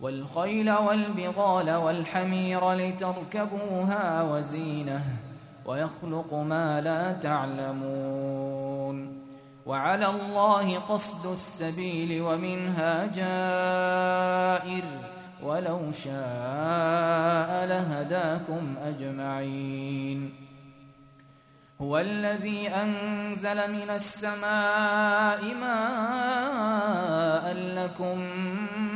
والخيل والبغال والحمير لتركبوها وزينة ويخلق ما لا تعلمون وعلى الله قصد السبيل ومنها جائر ولو شاء لهداكم أجمعين هو الذي أنزل من السماء ماء لكم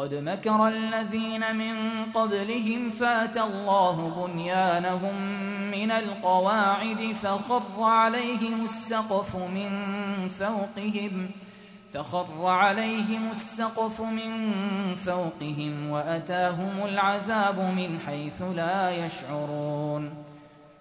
قد مكر الذين من قبلهم فاتى الله بنيانهم من القواعد فخر عليهم السقف من فوقهم فخر عليهم السقف من فوقهم واتاهم العذاب من حيث لا يشعرون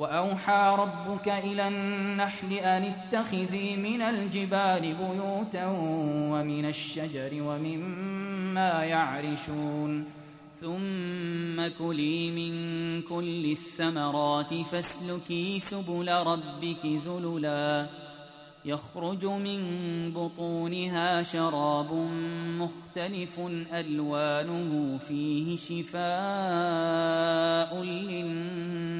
وأوحى ربك إلى النحل أن اتخذي من الجبال بيوتا ومن الشجر ومما يعرشون. ثم كلي من كل الثمرات فاسلكي سبل ربك ذللا. يخرج من بطونها شراب مختلف ألوانه فيه شفاء للناس.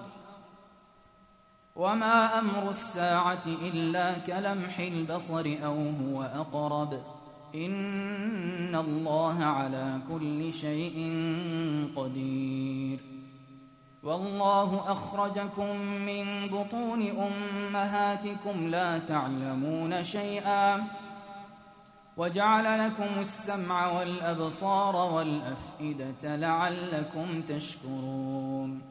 وما أمر الساعة الا كلمح البصر أو هو اقرب ان الله على كل شيء قدير. والله اخرجكم من بطون امهاتكم لا تعلمون شيئا وجعل لكم السمع والابصار والافئده لعلكم تشكرون.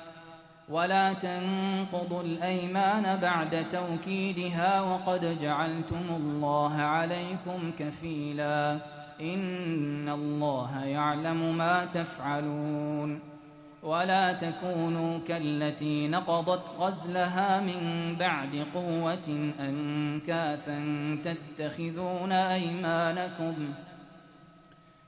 ولا تنقضوا الأيمان بعد توكيدها وقد جعلتم الله عليكم كفيلا. إن الله يعلم ما تفعلون. ولا تكونوا كالتي نقضت غزلها من بعد قوة أنكاثا تتخذون أيمانكم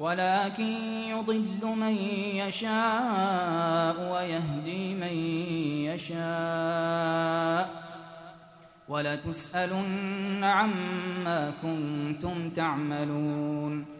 ولكن يضل من يشاء ويهدي من يشاء ولتسألن عما كنتم تعملون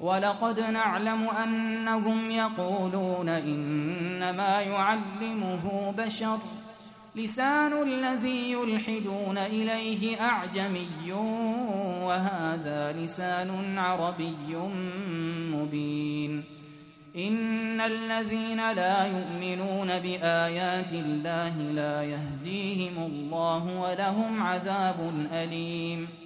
ولقد نعلم أنهم يقولون إنما يعلمه بشر. لسان الذي يلحدون إليه أعجمي وهذا لسان عربي مبين. إن الذين لا يؤمنون بآيات الله لا يهديهم الله ولهم عذاب أليم.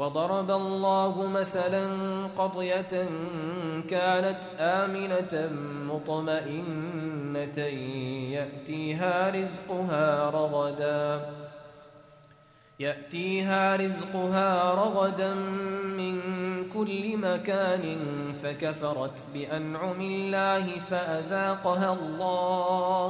وضرب الله مثلا قريه كانت آمنة مطمئنة يأتيها رزقها رغدا يأتيها رزقها رغدا من كل مكان فكفرت بأنعم الله فأذاقها الله.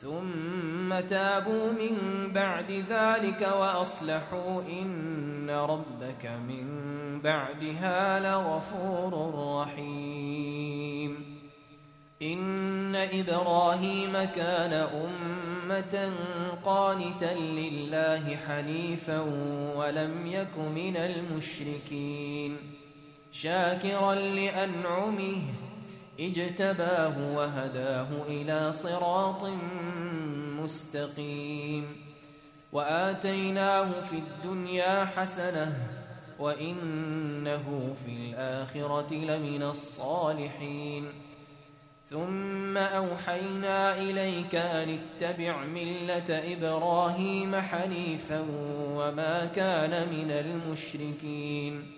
ثم تابوا من بعد ذلك وأصلحوا إن ربك من بعدها لغفور رحيم. إن إبراهيم كان أمة قانتا لله حنيفا ولم يك من المشركين. شاكرا لأنعمه اجتباه وهداه إلى صراط مستقيم. وآتيناه في الدنيا حسنة وإنه في الآخرة لمن الصالحين. ثم أوحينا إليك أن اتبع ملة إبراهيم حنيفا وما كان من المشركين.